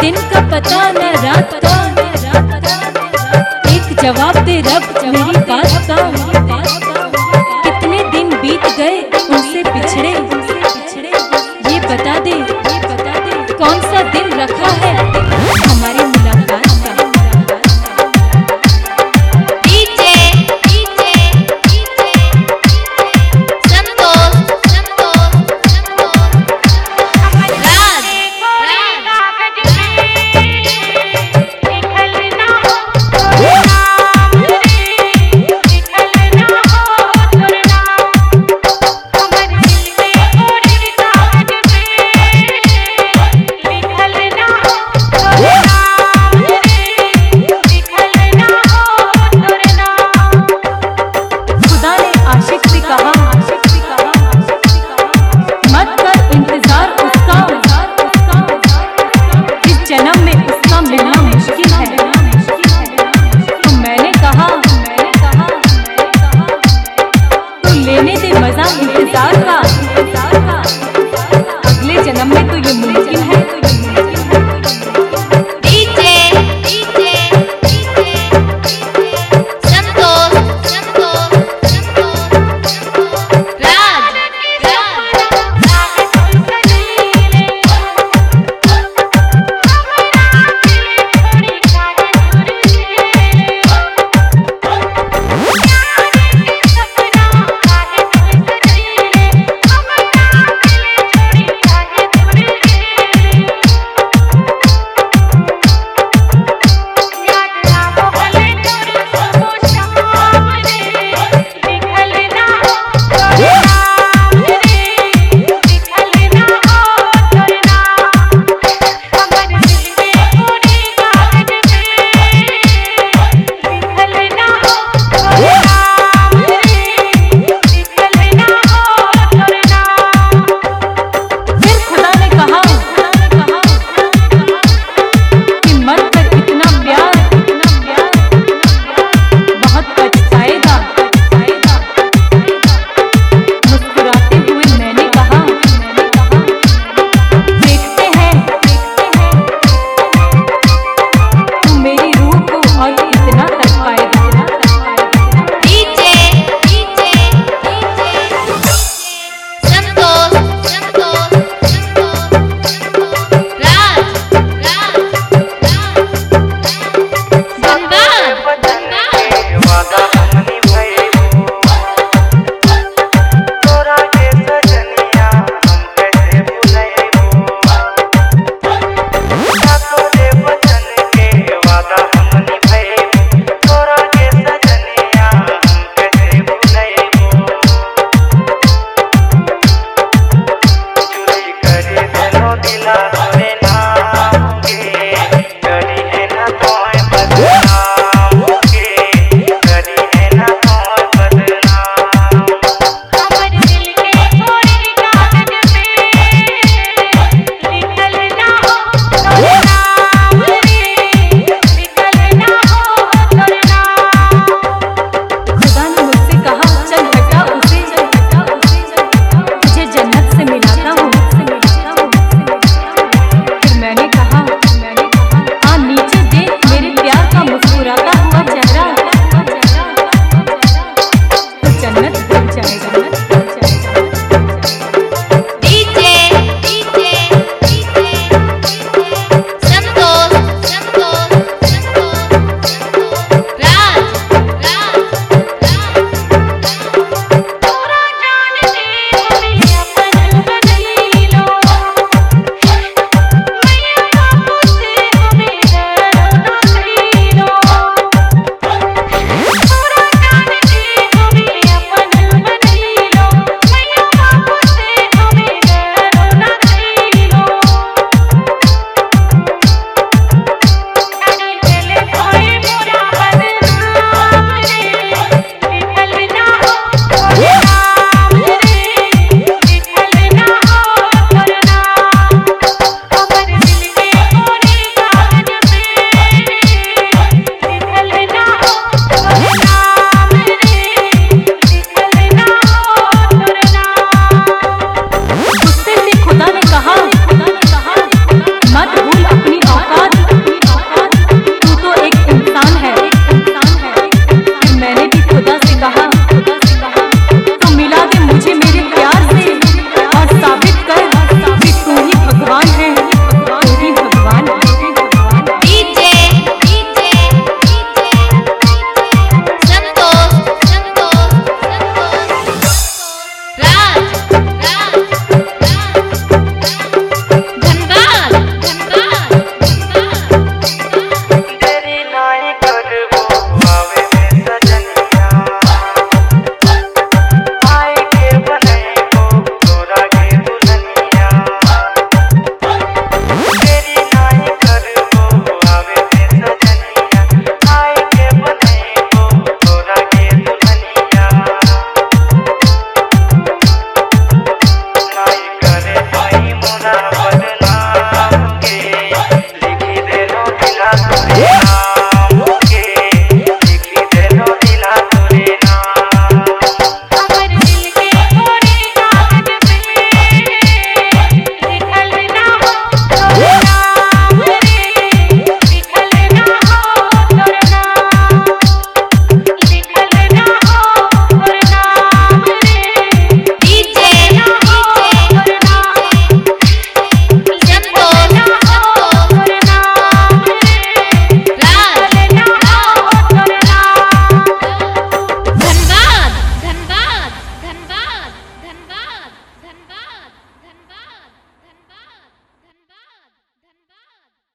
दिन का पता न रात का। एक जवाब दे रब, मेरी बात का। कितने दिन बीत गए उनसे पिछड़े। ये बता दे ये बता दे कौन सा दिन रखा है?